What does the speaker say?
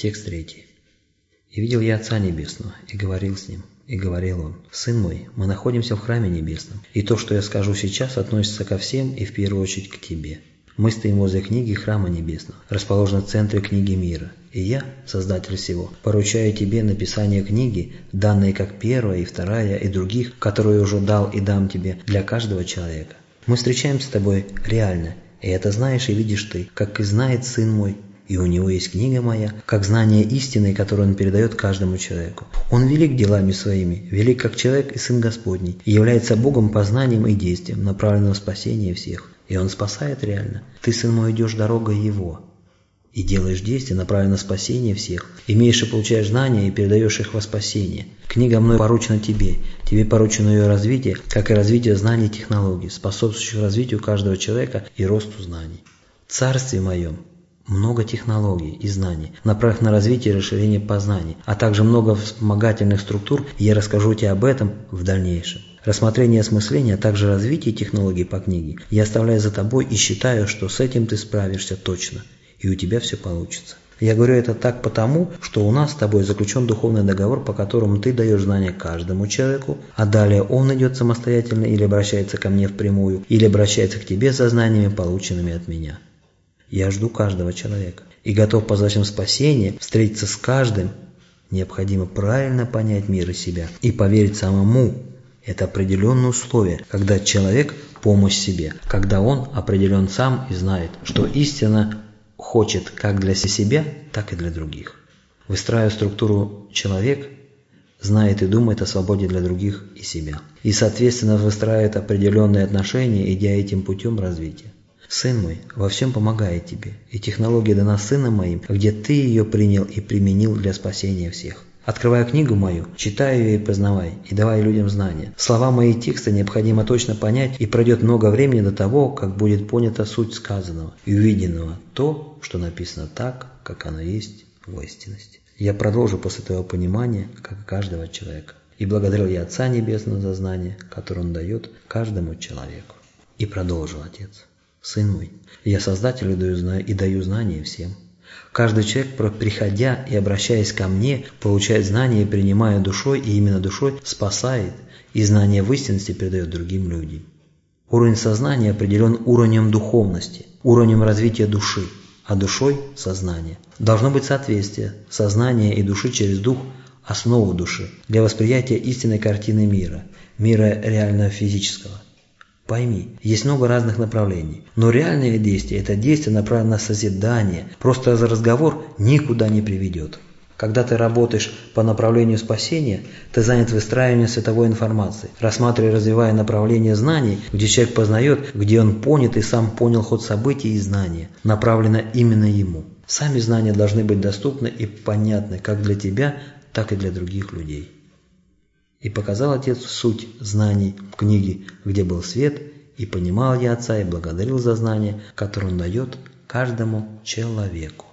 Текст третий. «И видел я Отца Небесного, и говорил с Ним, и говорил Он, «Сын мой, мы находимся в храме небесном, и то, что я скажу сейчас, относится ко всем и в первую очередь к тебе. Мы стоим возле книги Храма Небесного, расположенной в центре книги мира, и я, Создатель всего, поручаю тебе написание книги, данные как первая и вторая и других, которые уже дал и дам тебе для каждого человека. Мы встречаемся с тобой реально, и это знаешь и видишь ты, как и знает Сын мой, и у него есть книга моя, как знание истины, которую он передает каждому человеку. Он велик делами своими, велик как человек и Сын Господний, и является Богом познанием и действием, направленным в спасение всех. И Он спасает реально. Ты, Сын мой, идешь дорогой Его, и делаешь действия, направленные на спасение всех. Имеешь и получаешь знания и передаешь их во спасение. Книга мной поручена тебе. Тебе поручено ее развитие, как и развитие знаний и технологий, способствующих развитию каждого человека и росту знаний. В Царстве моем много технологий и знаний, направленных на развитие и расширение познаний, а также много вспомогательных структур, я расскажу тебе об этом в дальнейшем. Рассмотрение осмысления, а также развитие технологий по книге я оставляю за тобой и считаю, что с этим ты справишься точно, и у тебя все получится. Я говорю это так потому, что у нас с тобой заключен духовный договор, по которому ты даешь знания каждому человеку, а далее он идет самостоятельно или обращается ко мне впрямую, или обращается к тебе за знаниями, полученными от меня. Я жду каждого человека и готов позвать им спасение, встретиться с каждым. Необходимо правильно понять мир и себя и поверить самому. Это определенное условие, когда человек – помощь себе, когда он определен сам и знает, что истина хочет как для себя, так и для других. Выстраивая структуру человек, знает и думает о свободе для других и себя. И, соответственно, выстраивает определенные отношения, идя этим путем развития. Сын мой во всем помогает тебе, и технология дана сыном моим, где ты ее принял и применил для спасения всех. Открывая книгу мою, читай ее и познавай, и давай людям знания. Слова мои текста необходимо точно понять, и пройдет много времени до того, как будет понята суть сказанного и увиденного, то, что написано так, как оно есть в истинности. Я продолжу после твоего понимания, как каждого человека. И благодарил я Отца Небесного за знание, которое Он дает каждому человеку. И продолжил Отец. Сын мой, я Создателю даю, и даю знания всем. Каждый человек, приходя и обращаясь ко мне, получает знания, принимая душой, и именно душой спасает, и знания в истинности передает другим людям. Уровень сознания определен уровнем духовности, уровнем развития души, а душой – сознание. Должно быть соответствие сознания и души через дух – основу души для восприятия истинной картины мира, мира реального физического – Пойми, есть много разных направлений, но реальное действие – это действие направленное на созидание, просто разговор никуда не приведет. Когда ты работаешь по направлению спасения, ты занят выстраиванием световой информации, рассматривая развивая направление знаний, где человек познает, где он понят и сам понял ход событий и знания, направлено именно ему. Сами знания должны быть доступны и понятны как для тебя, так и для других людей. И показал Отец суть знаний в книге, где был свет, и понимал я Отца и благодарил за знания, которые Он дает каждому человеку.